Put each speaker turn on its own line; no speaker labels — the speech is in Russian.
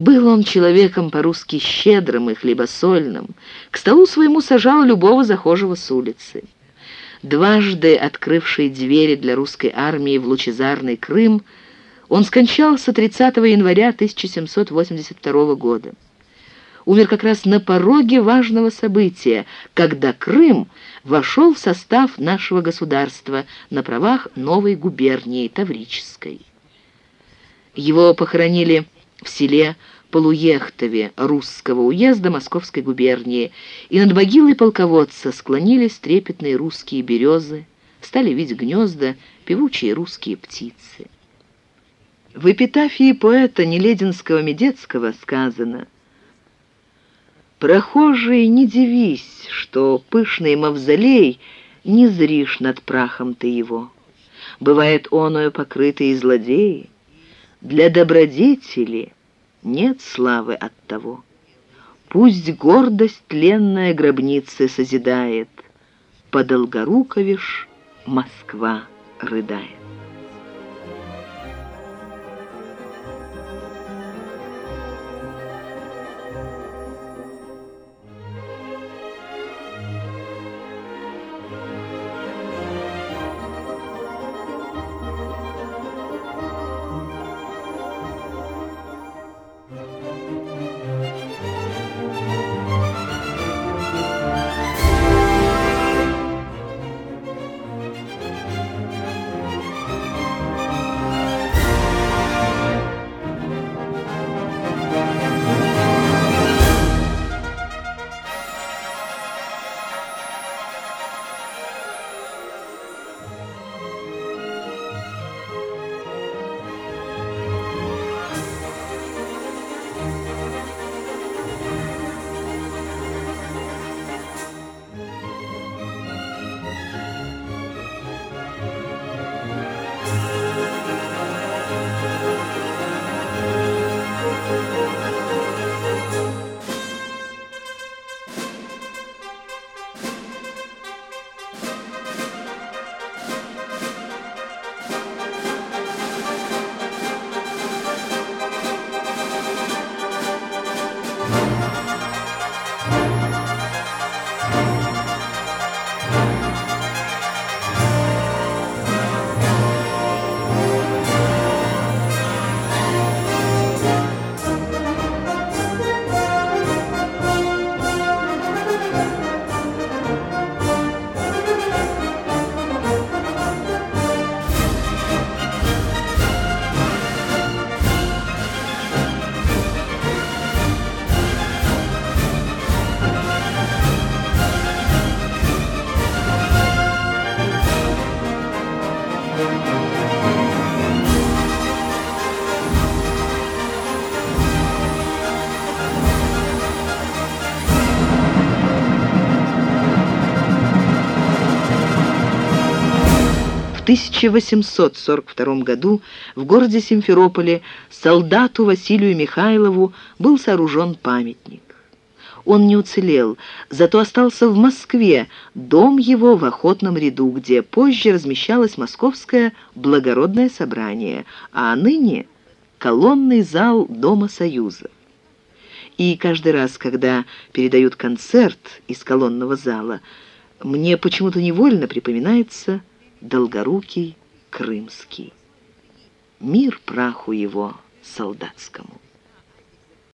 Был он человеком по-русски щедрым и хлебосольным, к столу своему сажал любого захожего с улицы. Дважды открывший двери для русской армии в лучезарный Крым, он скончался 30 января 1782 года. Умер как раз на пороге важного события, когда Крым вошел в состав нашего государства на правах новой губернии Таврической. Его похоронили в селе Полуехтове русского уезда Московской губернии, и над могилой полководца склонились трепетные русские березы, стали видеть гнезда певучие русские птицы. В эпитафии поэта Нелединского-Медецкого сказано «Прохожий, не дивись, что пышный мавзолей не зришь над прахом ты его. Бывает оною покрытые злодеи, для добродетели нет славы от того. Пусть гордость тленная гробницы созидает, По Долгоруковиш Москва рыдает. 1842 году в городе Симферополе солдату Василию Михайлову был сооружен памятник. Он не уцелел, зато остался в Москве, дом его в Охотном ряду, где позже размещалось Московское благородное собрание, а ныне колонный зал Дома Союза. И каждый раз, когда передают концерт из колонного зала, мне почему-то невольно припоминается Долгорукий Крымский. Мир праху его солдатскому.